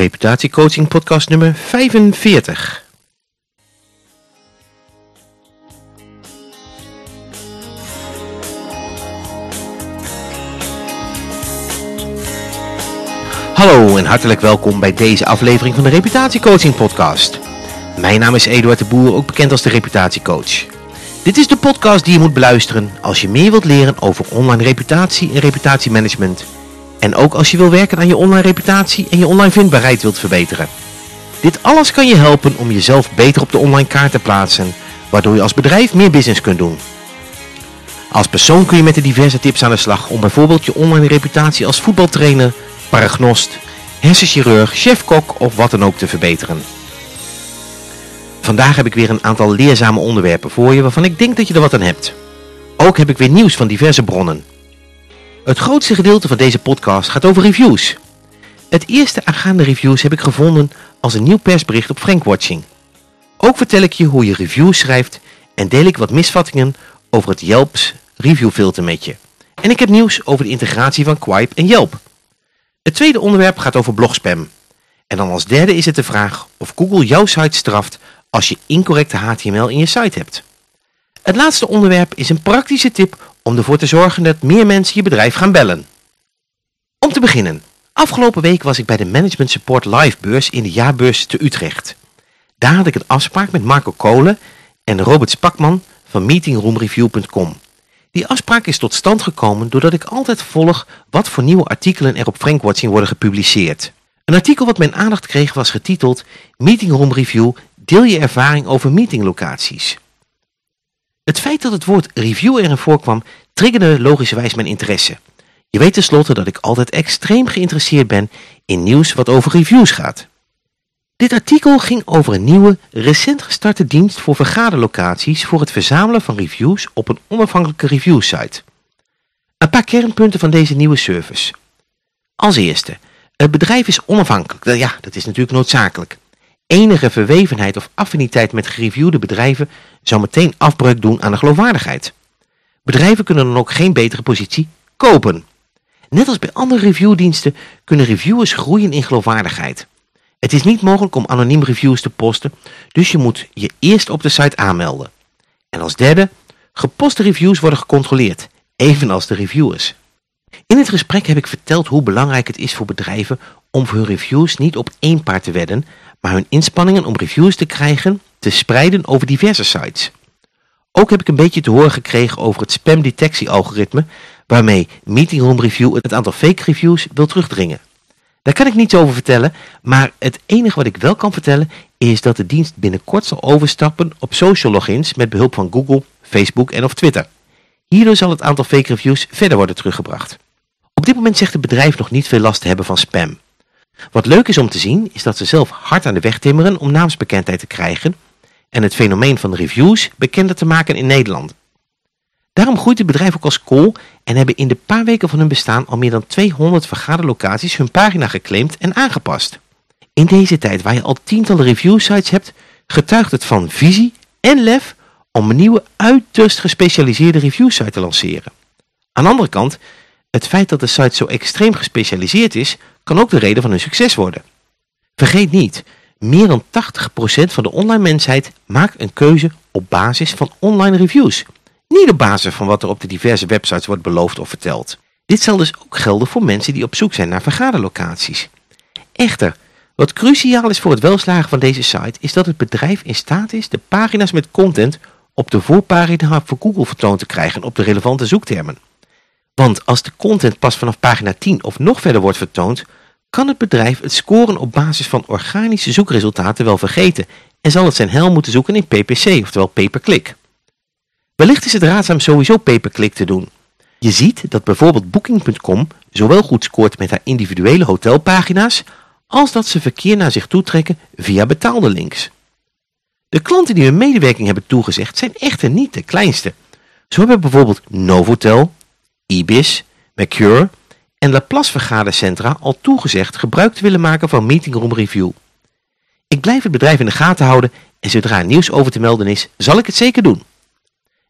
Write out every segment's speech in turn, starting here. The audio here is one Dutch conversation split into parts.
Reputatiecoaching podcast nummer 45. Hallo en hartelijk welkom bij deze aflevering van de Reputatiecoaching podcast. Mijn naam is Eduard de Boer, ook bekend als de Reputatiecoach. Dit is de podcast die je moet beluisteren als je meer wilt leren over online reputatie en reputatiemanagement en ook als je wil werken aan je online reputatie en je online vindbaarheid wilt verbeteren. Dit alles kan je helpen om jezelf beter op de online kaart te plaatsen, waardoor je als bedrijf meer business kunt doen. Als persoon kun je met de diverse tips aan de slag om bijvoorbeeld je online reputatie als voetbaltrainer, paragnost, hersenchirurg, chefkok of wat dan ook te verbeteren. Vandaag heb ik weer een aantal leerzame onderwerpen voor je waarvan ik denk dat je er wat aan hebt. Ook heb ik weer nieuws van diverse bronnen. Het grootste gedeelte van deze podcast gaat over reviews. Het eerste aangaande reviews heb ik gevonden als een nieuw persbericht op Frankwatching. Ook vertel ik je hoe je reviews schrijft en deel ik wat misvattingen over het Yelps reviewfilter met je. En ik heb nieuws over de integratie van Quip en Yelp. Het tweede onderwerp gaat over blogspam. En dan als derde is het de vraag of Google jouw site straft als je incorrecte HTML in je site hebt. Het laatste onderwerp is een praktische tip om ervoor te zorgen dat meer mensen je bedrijf gaan bellen. Om te beginnen, afgelopen week was ik bij de Management Support Live beurs in de jaarbeurs te Utrecht. Daar had ik een afspraak met Marco Kolen en Robert Spakman van meetingroomreview.com. Die afspraak is tot stand gekomen doordat ik altijd volg wat voor nieuwe artikelen er op Frankwatching worden gepubliceerd. Een artikel wat mijn aandacht kreeg was getiteld Meetingroom Review, deel je ervaring over meetinglocaties. Het feit dat het woord review erin voorkwam, triggerde logischerwijs mijn interesse. Je weet tenslotte dat ik altijd extreem geïnteresseerd ben in nieuws wat over reviews gaat. Dit artikel ging over een nieuwe, recent gestarte dienst voor vergaderlocaties voor het verzamelen van reviews op een onafhankelijke reviewsite. Een paar kernpunten van deze nieuwe service. Als eerste, het bedrijf is onafhankelijk. Ja, dat is natuurlijk noodzakelijk enige verwevenheid of affiniteit met gereviewde bedrijven zou meteen afbreuk doen aan de geloofwaardigheid. Bedrijven kunnen dan ook geen betere positie kopen. Net als bij andere reviewdiensten kunnen reviewers groeien in geloofwaardigheid. Het is niet mogelijk om anoniem reviews te posten, dus je moet je eerst op de site aanmelden. En als derde, geposte reviews worden gecontroleerd, evenals de reviewers. In het gesprek heb ik verteld hoe belangrijk het is voor bedrijven om hun reviews niet op één paard te wedden, maar hun inspanningen om reviews te krijgen te spreiden over diverse sites. Ook heb ik een beetje te horen gekregen over het spamdetectie-algoritme waarmee Meetingroom Review het aantal fake reviews wil terugdringen. Daar kan ik niets over vertellen, maar het enige wat ik wel kan vertellen is dat de dienst binnenkort zal overstappen op social logins met behulp van Google, Facebook en of Twitter. Hierdoor zal het aantal fake reviews verder worden teruggebracht. Op dit moment zegt het bedrijf nog niet veel last te hebben van spam. Wat leuk is om te zien is dat ze zelf hard aan de weg timmeren om naamsbekendheid te krijgen en het fenomeen van reviews bekender te maken in Nederland. Daarom groeit het bedrijf ook als kool en hebben in de paar weken van hun bestaan al meer dan 200 vergaderlocaties hun pagina geclaimd en aangepast. In deze tijd waar je al tientallen reviewsites hebt, getuigt het van visie en lef om een nieuwe uiterst gespecialiseerde reviewsite te lanceren. Aan de andere kant, het feit dat de site zo extreem gespecialiseerd is, kan ook de reden van hun succes worden. Vergeet niet, meer dan 80% van de online mensheid maakt een keuze op basis van online reviews. Niet op basis van wat er op de diverse websites wordt beloofd of verteld. Dit zal dus ook gelden voor mensen die op zoek zijn naar vergaderlocaties. Echter, wat cruciaal is voor het welslagen van deze site is dat het bedrijf in staat is de pagina's met content op de voorpagina voor Google vertoond te krijgen op de relevante zoektermen. Want als de content pas vanaf pagina 10 of nog verder wordt vertoond, kan het bedrijf het scoren op basis van organische zoekresultaten wel vergeten en zal het zijn hel moeten zoeken in PPC, oftewel pay-per-click. Wellicht is het raadzaam sowieso pay-per-click te doen. Je ziet dat bijvoorbeeld Booking.com zowel goed scoort met haar individuele hotelpagina's, als dat ze verkeer naar zich toetrekken via betaalde links. De klanten die hun medewerking hebben toegezegd zijn echter niet de kleinste. Zo hebben bijvoorbeeld Novotel, Ibis, Mercure en Laplace vergadercentra al toegezegd gebruik te willen maken van Meetingroom Review. Ik blijf het bedrijf in de gaten houden en zodra nieuws over te melden is, zal ik het zeker doen.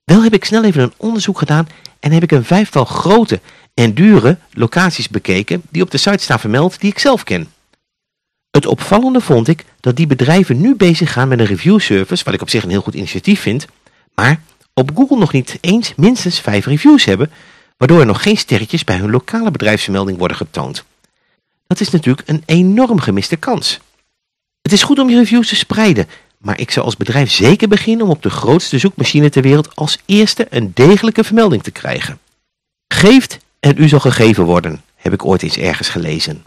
Wel heb ik snel even een onderzoek gedaan en heb ik een vijftal grote en dure locaties bekeken die op de site staan vermeld die ik zelf ken. Het opvallende vond ik dat die bedrijven nu bezig gaan met een review service, wat ik op zich een heel goed initiatief vind, maar op Google nog niet eens minstens vijf reviews hebben, waardoor er nog geen sterretjes bij hun lokale bedrijfsvermelding worden getoond. Dat is natuurlijk een enorm gemiste kans. Het is goed om je reviews te spreiden, maar ik zou als bedrijf zeker beginnen om op de grootste zoekmachine ter wereld als eerste een degelijke vermelding te krijgen. Geeft en u zal gegeven worden, heb ik ooit eens ergens gelezen.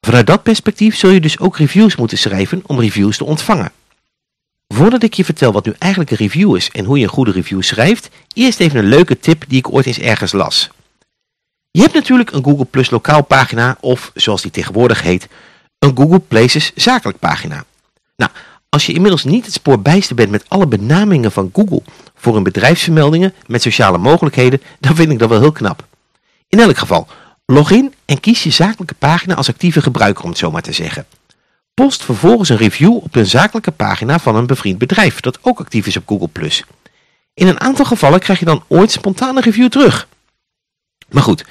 Vanuit dat perspectief zul je dus ook reviews moeten schrijven om reviews te ontvangen. Voordat ik je vertel wat nu eigenlijk een review is en hoe je een goede review schrijft, eerst even een leuke tip die ik ooit eens ergens las. Je hebt natuurlijk een Google Plus lokaal pagina of, zoals die tegenwoordig heet, een Google Places zakelijk pagina. Nou, als je inmiddels niet het spoor bijster bent met alle benamingen van Google voor hun bedrijfsvermeldingen met sociale mogelijkheden, dan vind ik dat wel heel knap. In elk geval, log in en kies je zakelijke pagina als actieve gebruiker om het zo maar te zeggen. Post vervolgens een review op een zakelijke pagina van een bevriend bedrijf dat ook actief is op Google+. In een aantal gevallen krijg je dan ooit spontaan een review terug. Maar goed,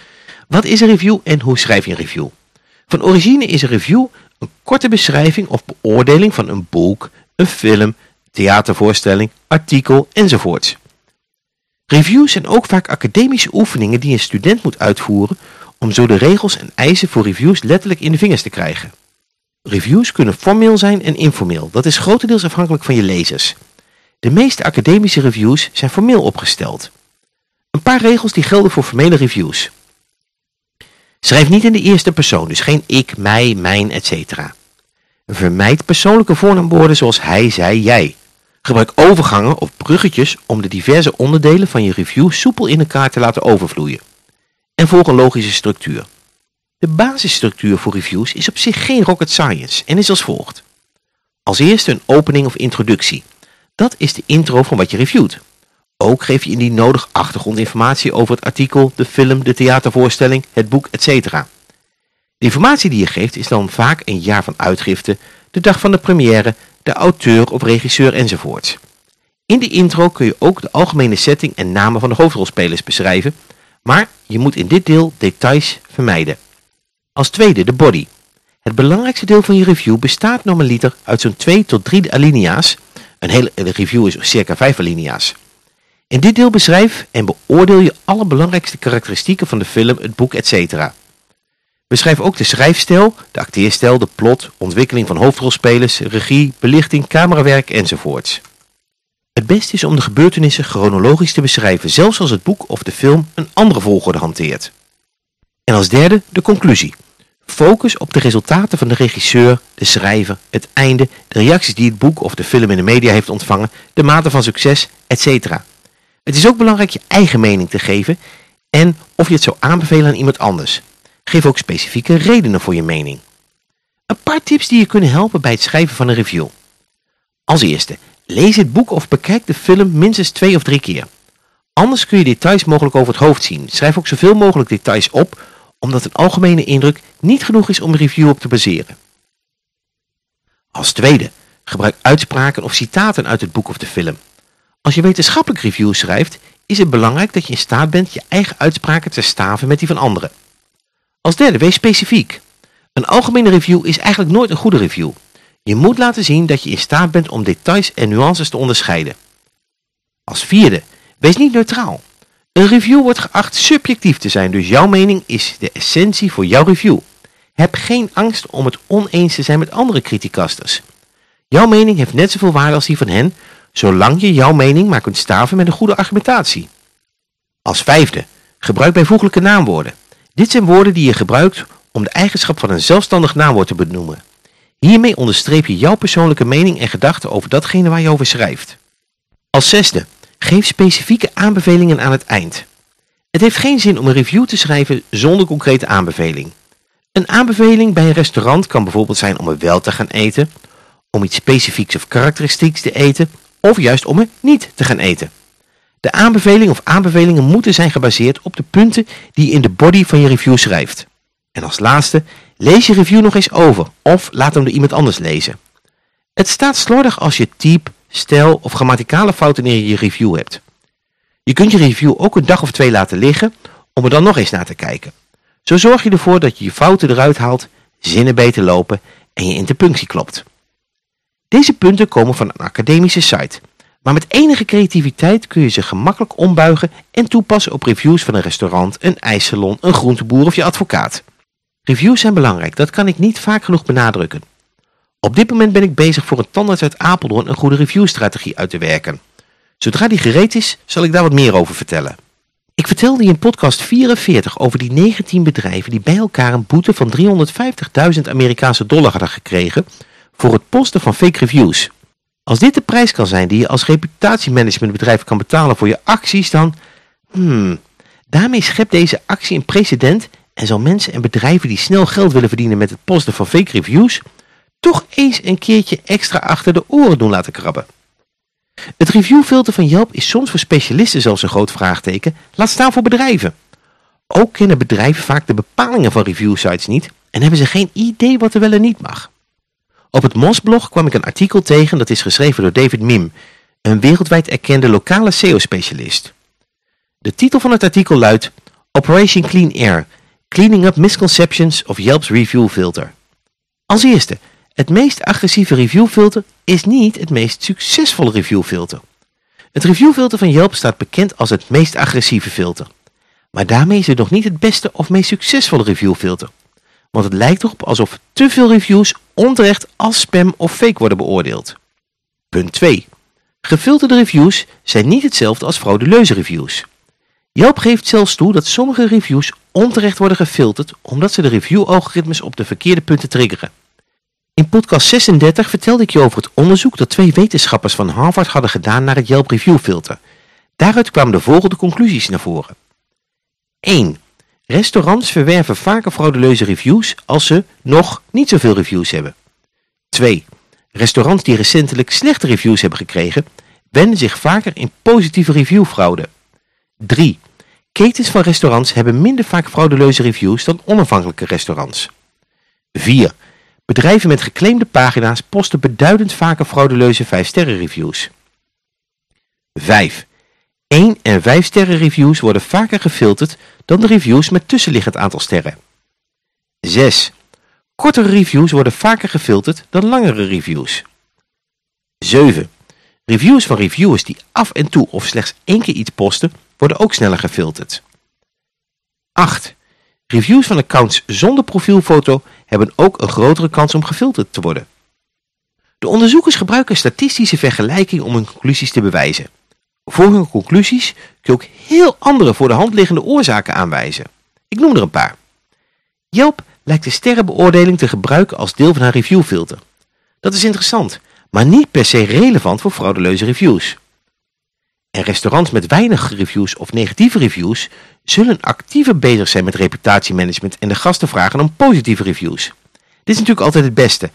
wat is een review en hoe schrijf je een review? Van origine is een review een korte beschrijving of beoordeling van een boek, een film, theatervoorstelling, artikel enzovoorts. Reviews zijn ook vaak academische oefeningen die een student moet uitvoeren om zo de regels en eisen voor reviews letterlijk in de vingers te krijgen. Reviews kunnen formeel zijn en informeel, dat is grotendeels afhankelijk van je lezers. De meeste academische reviews zijn formeel opgesteld. Een paar regels die gelden voor formele reviews. Schrijf niet in de eerste persoon, dus geen ik, mij, mijn, etc. Vermijd persoonlijke voornaamwoorden zoals hij, zij, jij. Gebruik overgangen of bruggetjes om de diverse onderdelen van je review soepel in elkaar te laten overvloeien. En volg een logische structuur. De basisstructuur voor reviews is op zich geen rocket science en is als volgt. Als eerste een opening of introductie. Dat is de intro van wat je reviewt. Ook geef je indien nodig achtergrondinformatie over het artikel, de film, de theatervoorstelling, het boek, etc. De informatie die je geeft is dan vaak een jaar van uitgifte, de dag van de première, de auteur of regisseur enzovoort. In de intro kun je ook de algemene setting en namen van de hoofdrolspelers beschrijven, maar je moet in dit deel details vermijden. Als tweede de body. Het belangrijkste deel van je review bestaat normaliter uit zo'n 2 tot 3 alinea's. Een hele review is circa 5 alinea's. In dit deel beschrijf en beoordeel je alle belangrijkste karakteristieken van de film, het boek, etc. Beschrijf ook de schrijfstijl, de acteerstijl, de plot, ontwikkeling van hoofdrolspelers, regie, belichting, camerawerk enzovoorts. Het beste is om de gebeurtenissen chronologisch te beschrijven, zelfs als het boek of de film een andere volgorde hanteert. En als derde de conclusie. Focus op de resultaten van de regisseur, de schrijver, het einde, de reacties die het boek of de film in de media heeft ontvangen, de mate van succes, etc. Het is ook belangrijk je eigen mening te geven en of je het zou aanbevelen aan iemand anders. Geef ook specifieke redenen voor je mening. Een paar tips die je kunnen helpen bij het schrijven van een review. Als eerste, lees het boek of bekijk de film minstens twee of drie keer. Anders kun je details mogelijk over het hoofd zien. Schrijf ook zoveel mogelijk details op, omdat een algemene indruk niet genoeg is om een review op te baseren. Als tweede, gebruik uitspraken of citaten uit het boek of de film. Als je wetenschappelijk reviews schrijft, is het belangrijk dat je in staat bent je eigen uitspraken te staven met die van anderen. Als derde, wees specifiek. Een algemene review is eigenlijk nooit een goede review. Je moet laten zien dat je in staat bent om details en nuances te onderscheiden. Als vierde, wees niet neutraal. Een review wordt geacht subjectief te zijn, dus jouw mening is de essentie voor jouw review. Heb geen angst om het oneens te zijn met andere criticasters. Jouw mening heeft net zoveel waarde als die van hen, zolang je jouw mening maar kunt staven met een goede argumentatie. Als vijfde, gebruik bijvoeglijke naamwoorden. Dit zijn woorden die je gebruikt om de eigenschap van een zelfstandig naamwoord te benoemen. Hiermee onderstreep je jouw persoonlijke mening en gedachten over datgene waar je over schrijft. Als zesde, geef specifieke aanbevelingen aan het eind. Het heeft geen zin om een review te schrijven zonder concrete aanbeveling. Een aanbeveling bij een restaurant kan bijvoorbeeld zijn om er wel te gaan eten, om iets specifieks of karakteristieks te eten of juist om er niet te gaan eten. De aanbeveling of aanbevelingen moeten zijn gebaseerd op de punten die je in de body van je review schrijft. En als laatste, lees je review nog eens over of laat hem door iemand anders lezen. Het staat slordig als je type, stijl of grammaticale fouten in je review hebt. Je kunt je review ook een dag of twee laten liggen om er dan nog eens naar te kijken. Zo zorg je ervoor dat je je fouten eruit haalt, zinnen beter lopen en je interpunctie klopt. Deze punten komen van een academische site, maar met enige creativiteit kun je ze gemakkelijk ombuigen en toepassen op reviews van een restaurant, een ijssalon, een groenteboer of je advocaat. Reviews zijn belangrijk, dat kan ik niet vaak genoeg benadrukken. Op dit moment ben ik bezig voor een tandarts uit Apeldoorn een goede reviewstrategie uit te werken. Zodra die gereed is, zal ik daar wat meer over vertellen. Ik vertelde in podcast 44 over die 19 bedrijven die bij elkaar een boete van 350.000 Amerikaanse dollar hadden gekregen voor het posten van fake reviews. Als dit de prijs kan zijn die je als reputatiemanagementbedrijf kan betalen voor je acties, dan... Hmm, daarmee schept deze actie een precedent en zal mensen en bedrijven die snel geld willen verdienen met het posten van fake reviews, toch eens een keertje extra achter de oren doen laten krabben. Het reviewfilter van Yelp is soms voor specialisten zelfs een groot vraagteken, laat staan voor bedrijven. Ook kennen bedrijven vaak de bepalingen van reviewsites niet en hebben ze geen idee wat er wel en niet mag. Op het MOS-blog kwam ik een artikel tegen dat is geschreven door David Mim, een wereldwijd erkende lokale SEO-specialist. De titel van het artikel luidt Operation Clean Air, Cleaning Up Misconceptions of Yelp's Review Filter. Als eerste, het meest agressieve reviewfilter is niet het meest succesvolle reviewfilter. Het reviewfilter van Yelp staat bekend als het meest agressieve filter. Maar daarmee is het nog niet het beste of meest succesvolle reviewfilter. Want het lijkt erop alsof te veel reviews onterecht als spam of fake worden beoordeeld. Punt 2. Gefilterde reviews zijn niet hetzelfde als frauduleuze reviews. Yelp geeft zelfs toe dat sommige reviews onterecht worden gefilterd omdat ze de review-algoritmes op de verkeerde punten triggeren. In podcast 36 vertelde ik je over het onderzoek dat twee wetenschappers van Harvard hadden gedaan naar het Yelp Review filter. Daaruit kwamen de volgende conclusies naar voren. 1. Restaurants verwerven vaker frauduleuze reviews als ze nog niet zoveel reviews hebben. 2. Restaurants die recentelijk slechte reviews hebben gekregen, wenden zich vaker in positieve reviewfraude. 3. Ketens van restaurants hebben minder vaak frauduleuze reviews dan onafhankelijke restaurants. 4. Bedrijven met geclaimde pagina's posten beduidend vaker frauduleuze 5-sterren reviews. 5. 1 en 5 sterren reviews worden vaker gefilterd dan de reviews met tussenliggend aantal sterren. 6. Kortere reviews worden vaker gefilterd dan langere reviews. 7. Reviews van reviewers die af en toe of slechts één keer iets posten, worden ook sneller gefilterd. 8. Reviews van accounts zonder profielfoto hebben ook een grotere kans om gefilterd te worden. De onderzoekers gebruiken statistische vergelijking om hun conclusies te bewijzen. Voor hun conclusies kun je ook heel andere voor de hand liggende oorzaken aanwijzen. Ik noem er een paar. Yelp lijkt de sterrenbeoordeling te gebruiken als deel van haar reviewfilter. Dat is interessant, maar niet per se relevant voor frauduleuze reviews. En restaurants met weinig reviews of negatieve reviews zullen actiever bezig zijn met reputatiemanagement en de gasten vragen om positieve reviews. Dit is natuurlijk altijd het beste.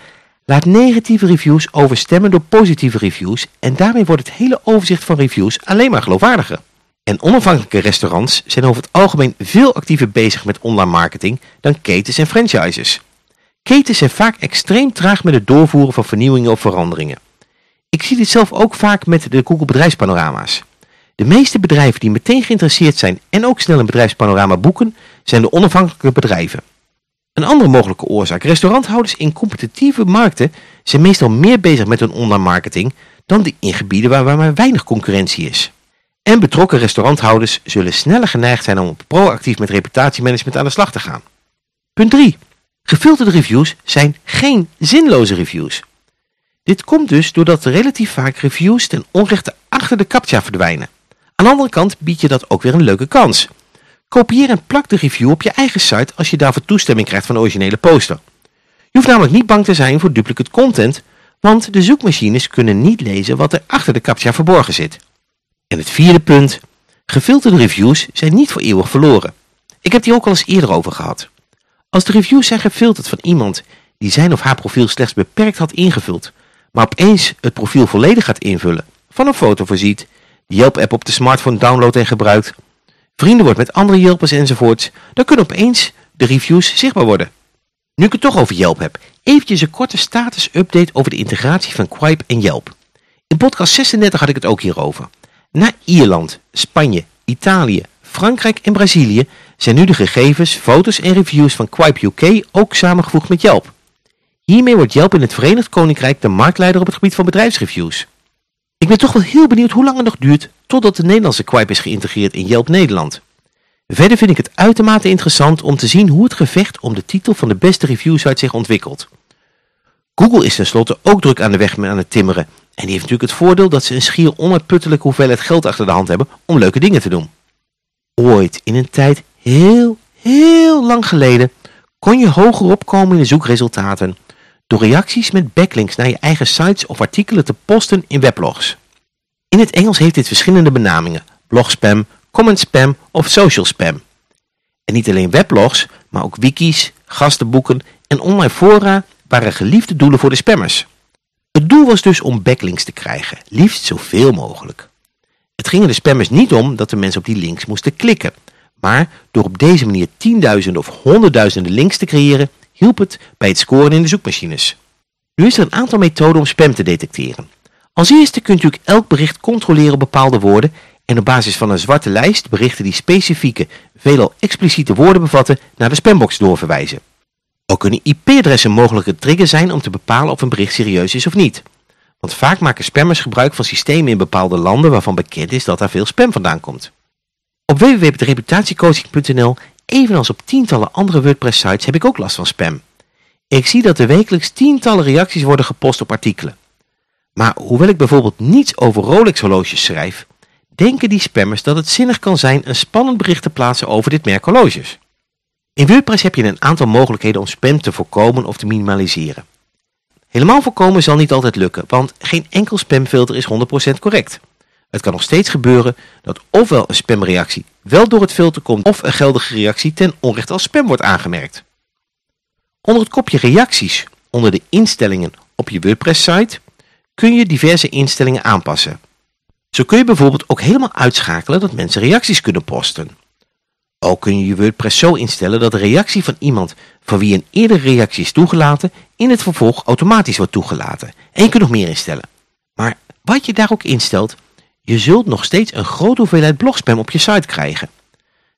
Laat negatieve reviews overstemmen door positieve reviews en daarmee wordt het hele overzicht van reviews alleen maar geloofwaardiger. En onafhankelijke restaurants zijn over het algemeen veel actiever bezig met online marketing dan ketens en franchises. Ketens zijn vaak extreem traag met het doorvoeren van vernieuwingen of veranderingen. Ik zie dit zelf ook vaak met de Google bedrijfspanorama's. De meeste bedrijven die meteen geïnteresseerd zijn en ook snel een bedrijfspanorama boeken, zijn de onafhankelijke bedrijven. Een andere mogelijke oorzaak, restauranthouders in competitieve markten zijn meestal meer bezig met hun online marketing dan die in gebieden waar maar weinig concurrentie is. En betrokken restauranthouders zullen sneller geneigd zijn om proactief met reputatiemanagement aan de slag te gaan. Punt 3. Gefilterde reviews zijn geen zinloze reviews. Dit komt dus doordat relatief vaak reviews ten onrechte achter de captcha verdwijnen. Aan de andere kant biedt je dat ook weer een leuke kans. Kopieer en plak de review op je eigen site als je daarvoor toestemming krijgt van de originele poster. Je hoeft namelijk niet bang te zijn voor duplicate content, want de zoekmachines kunnen niet lezen wat er achter de captcha verborgen zit. En het vierde punt, gefilterde reviews zijn niet voor eeuwig verloren. Ik heb hier ook al eens eerder over gehad. Als de reviews zijn gefilterd van iemand die zijn of haar profiel slechts beperkt had ingevuld, maar opeens het profiel volledig gaat invullen, van een foto voorziet, Yelp-app op de smartphone downloadt en gebruikt, vrienden wordt met andere Yelpers enzovoorts, dan kunnen opeens de reviews zichtbaar worden. Nu ik het toch over Yelp heb, eventjes een korte status-update over de integratie van Quip en Yelp. In podcast 36 had ik het ook hierover. Na Ierland, Spanje, Italië, Frankrijk en Brazilië zijn nu de gegevens, foto's en reviews van Quip UK ook samengevoegd met Yelp. Hiermee wordt Yelp in het Verenigd Koninkrijk de marktleider op het gebied van bedrijfsreviews. Ik ben toch wel heel benieuwd hoe lang het nog duurt totdat de Nederlandse Quip is geïntegreerd in Yelp Nederland. Verder vind ik het uitermate interessant om te zien hoe het gevecht om de titel van de beste reviewsite zich ontwikkelt. Google is tenslotte ook druk aan de weg aan het timmeren en die heeft natuurlijk het voordeel dat ze een schier onuitputtelijke hoeveelheid geld achter de hand hebben om leuke dingen te doen. Ooit in een tijd heel, heel lang geleden kon je hoger opkomen in de zoekresultaten door reacties met backlinks naar je eigen sites of artikelen te posten in weblogs. In het Engels heeft dit verschillende benamingen, blogspam, comment spam of social spam. En niet alleen weblogs, maar ook wikis, gastenboeken en online fora waren geliefde doelen voor de spammers. Het doel was dus om backlinks te krijgen, liefst zoveel mogelijk. Het ging er de spammers niet om dat de mensen op die links moesten klikken, maar door op deze manier tienduizenden of honderdduizenden links te creëren, hielp het bij het scoren in de zoekmachines. Nu is er een aantal methoden om spam te detecteren. Als eerste kunt u elk bericht controleren op bepaalde woorden en op basis van een zwarte lijst berichten die specifieke, veelal expliciete woorden bevatten naar de spambox doorverwijzen. Ook kunnen IP-adressen mogelijke trigger zijn om te bepalen of een bericht serieus is of niet. Want vaak maken spammers gebruik van systemen in bepaalde landen waarvan bekend is dat daar veel spam vandaan komt. Op www.reputatiecoaching.nl, evenals op tientallen andere WordPress-sites, heb ik ook last van spam. Ik zie dat er wekelijks tientallen reacties worden gepost op artikelen. Maar hoewel ik bijvoorbeeld niets over Rolex horloges schrijf, denken die spammers dat het zinnig kan zijn een spannend bericht te plaatsen over dit merk horloges. In WordPress heb je een aantal mogelijkheden om spam te voorkomen of te minimaliseren. Helemaal voorkomen zal niet altijd lukken, want geen enkel spamfilter is 100% correct. Het kan nog steeds gebeuren dat ofwel een spamreactie wel door het filter komt of een geldige reactie ten onrechte als spam wordt aangemerkt. Onder het kopje reacties onder de instellingen op je WordPress site kun je diverse instellingen aanpassen. Zo kun je bijvoorbeeld ook helemaal uitschakelen dat mensen reacties kunnen posten. Ook kun je je WordPress zo instellen dat de reactie van iemand van wie een eerdere reactie is toegelaten in het vervolg automatisch wordt toegelaten. En je kunt nog meer instellen. Maar wat je daar ook instelt, je zult nog steeds een grote hoeveelheid blogspam op je site krijgen.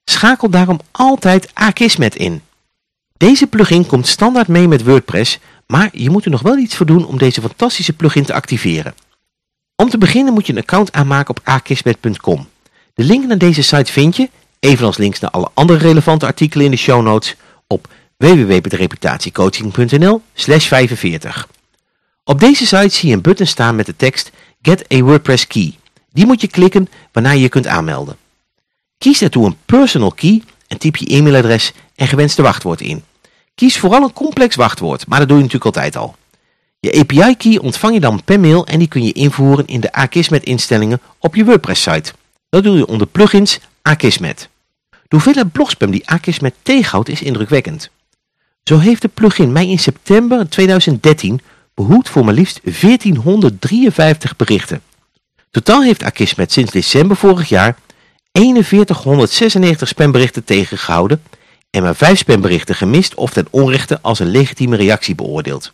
Schakel daarom altijd Akismet in. Deze plugin komt standaard mee met WordPress, maar je moet er nog wel iets voor doen om deze fantastische plugin te activeren. Om te beginnen moet je een account aanmaken op akismet.com. De link naar deze site vind je, evenals links naar alle andere relevante artikelen in de show notes, op www.reputatiecoaching.nl 45. Op deze site zie je een button staan met de tekst Get a WordPress Key. Die moet je klikken waarna je je kunt aanmelden. Kies daartoe een personal key en typ je e-mailadres en gewenste wachtwoord in. Kies vooral een complex wachtwoord, maar dat doe je natuurlijk altijd al. Je API-key ontvang je dan per mail en die kun je invoeren in de Akismet instellingen op je WordPress-site. Dat doe je onder plugins Akismet. De hoeveelheid blogspam die Akismet tegenhoudt is indrukwekkend. Zo heeft de plugin mij in september 2013 behoed voor maar liefst 1453 berichten. Totaal heeft Akismet sinds december vorig jaar 4196 spamberichten tegengehouden en maar 5 spamberichten gemist of ten onrechte als een legitieme reactie beoordeeld.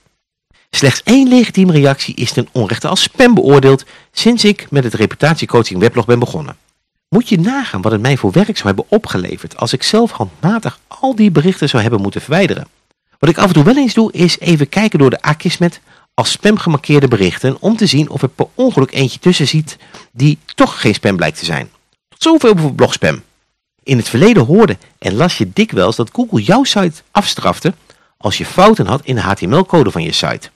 Slechts één legitieme reactie is ten onrechte als spam beoordeeld sinds ik met het reputatiecoaching weblog ben begonnen. Moet je nagaan wat het mij voor werk zou hebben opgeleverd als ik zelf handmatig al die berichten zou hebben moeten verwijderen. Wat ik af en toe wel eens doe is even kijken door de Akismet als spam gemarkeerde berichten om te zien of er per ongeluk eentje tussen ziet die toch geen spam blijkt te zijn. Tot zover over blogspam. In het verleden hoorde en las je dikwijls dat Google jouw site afstrafte als je fouten had in de HTML-code van je site.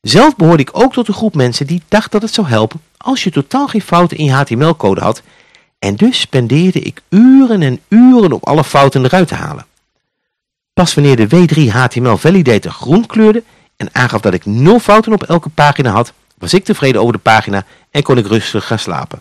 Zelf behoorde ik ook tot een groep mensen die dacht dat het zou helpen als je totaal geen fouten in je HTML-code had en dus spendeerde ik uren en uren om alle fouten eruit te halen. Pas wanneer de W3 HTML Validator groen kleurde en aangaf dat ik nul fouten op elke pagina had, was ik tevreden over de pagina en kon ik rustig gaan slapen.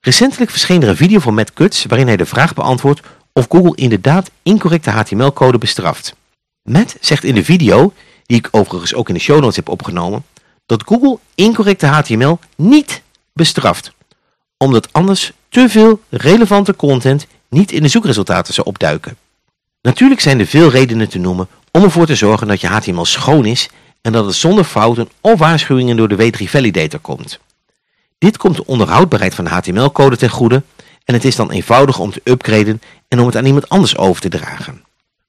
Recentelijk verscheen er een video van Matt Cutts waarin hij de vraag beantwoordt of Google inderdaad incorrecte HTML-code bestraft. Matt zegt in de video, die ik overigens ook in de show notes heb opgenomen, dat Google incorrecte HTML niet bestraft, omdat anders te veel relevante content niet in de zoekresultaten zou opduiken. Natuurlijk zijn er veel redenen te noemen om ervoor te zorgen dat je HTML schoon is en dat het zonder fouten of waarschuwingen door de W3 Validator komt. Dit komt de onderhoudbaarheid van de HTML-code ten goede en het is dan eenvoudig om te upgraden en om het aan iemand anders over te dragen.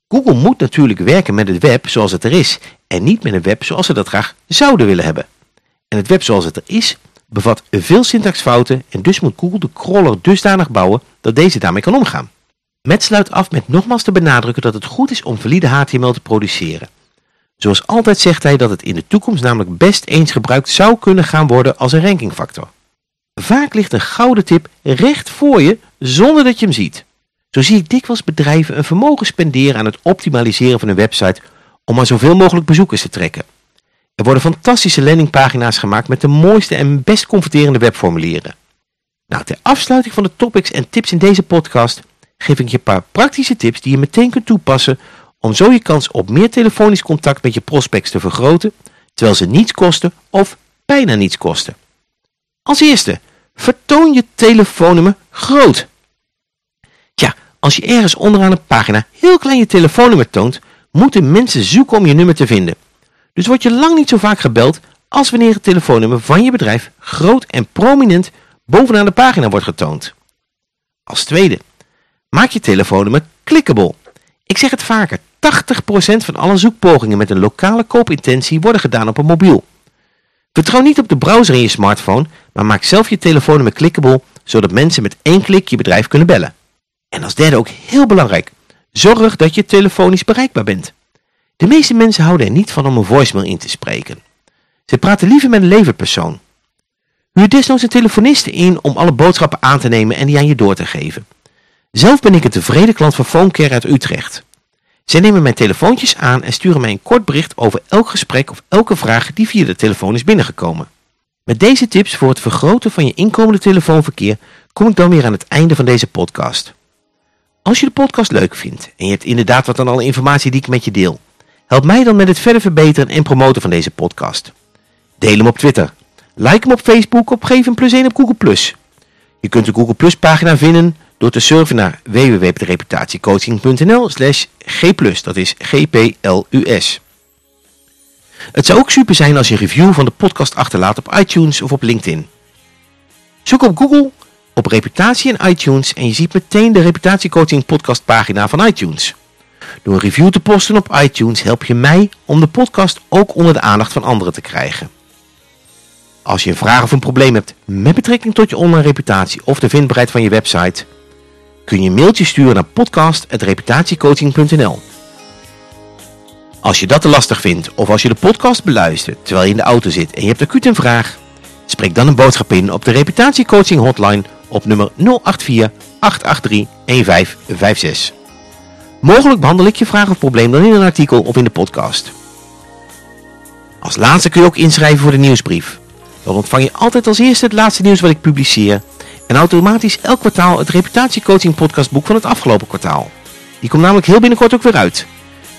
Google moet natuurlijk werken met het web zoals het er is en niet met een web zoals ze dat graag zouden willen hebben. En het web zoals het er is bevat veel syntaxfouten en dus moet Google de crawler dusdanig bouwen dat deze daarmee kan omgaan. Met sluit af met nogmaals te benadrukken dat het goed is om valide HTML te produceren. Zoals altijd zegt hij dat het in de toekomst namelijk best eens gebruikt zou kunnen gaan worden als een rankingfactor. Vaak ligt een gouden tip recht voor je zonder dat je hem ziet. Zo zie ik dikwijls bedrijven een vermogen spenderen aan het optimaliseren van een website om maar zoveel mogelijk bezoekers te trekken. Er worden fantastische landingpagina's gemaakt met de mooiste en best converterende webformulieren. Nou, ter afsluiting van de topics en tips in deze podcast geef ik je een paar praktische tips die je meteen kunt toepassen om zo je kans op meer telefonisch contact met je prospects te vergroten, terwijl ze niets kosten of bijna niets kosten. Als eerste, vertoon je telefoonnummer groot. Ja, als je ergens onderaan een pagina heel klein je telefoonnummer toont, moeten mensen zoeken om je nummer te vinden. Dus word je lang niet zo vaak gebeld als wanneer het telefoonnummer van je bedrijf groot en prominent bovenaan de pagina wordt getoond. Als tweede, maak je telefoonnummer clickable. Ik zeg het vaker, 80% van alle zoekpogingen met een lokale koopintentie worden gedaan op een mobiel. Vertrouw niet op de browser in je smartphone, maar maak zelf je telefoonnummer clickable, zodat mensen met één klik je bedrijf kunnen bellen. En als derde ook heel belangrijk, zorg dat je telefonisch bereikbaar bent. De meeste mensen houden er niet van om een voicemail in te spreken. Ze praten liever met een leverpersoon. Huur desnoods een telefoniste in om alle boodschappen aan te nemen en die aan je door te geven. Zelf ben ik een tevreden klant van PhoneCare uit Utrecht. Zij nemen mijn telefoontjes aan en sturen mij een kort bericht over elk gesprek of elke vraag die via de telefoon is binnengekomen. Met deze tips voor het vergroten van je inkomende telefoonverkeer kom ik dan weer aan het einde van deze podcast. Als je de podcast leuk vindt en je hebt inderdaad wat aan alle informatie die ik met je deel, help mij dan met het verder verbeteren en promoten van deze podcast. Deel hem op Twitter, like hem op Facebook of geef hem plus 1 op Google+. Je kunt de Google Plus pagina vinden door te surfen naar www.reputatiecoaching.nl slash g+, dat is G-P-L-U-S. Het zou ook super zijn als je een review van de podcast achterlaat op iTunes of op LinkedIn. Zoek op Google op reputatie in iTunes en je ziet meteen de reputatiecoaching podcast pagina van iTunes. Door een review te posten op iTunes help je mij om de podcast ook onder de aandacht van anderen te krijgen. Als je een vraag of een probleem hebt met betrekking tot je online reputatie of de vindbaarheid van je website, kun je een mailtje sturen naar podcast.reputatiecoaching.nl. Als je dat te lastig vindt of als je de podcast beluistert terwijl je in de auto zit en je hebt acuut een vraag, spreek dan een boodschap in op de reputatiecoaching hotline op nummer 084 883 1556. Mogelijk behandel ik je vraag of probleem dan in een artikel of in de podcast. Als laatste kun je ook inschrijven voor de nieuwsbrief. Dan ontvang je altijd als eerste het laatste nieuws wat ik publiceer en automatisch elk kwartaal het reputatiecoaching podcastboek van het afgelopen kwartaal. Die komt namelijk heel binnenkort ook weer uit.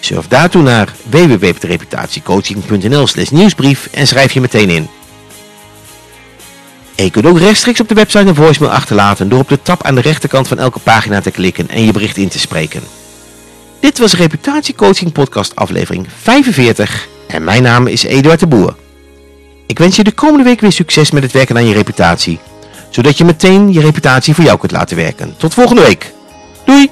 Surf daartoe naar www.reputatiecoaching.nl slash nieuwsbrief en schrijf je meteen in. En je kunt ook rechtstreeks op de website een voicemail achterlaten door op de tab aan de rechterkant van elke pagina te klikken en je bericht in te spreken. Dit was Reputatiecoaching podcast aflevering 45 en mijn naam is Eduard de Boer. Ik wens je de komende week weer succes met het werken aan je reputatie zodat je meteen je reputatie voor jou kunt laten werken. Tot volgende week. Doei!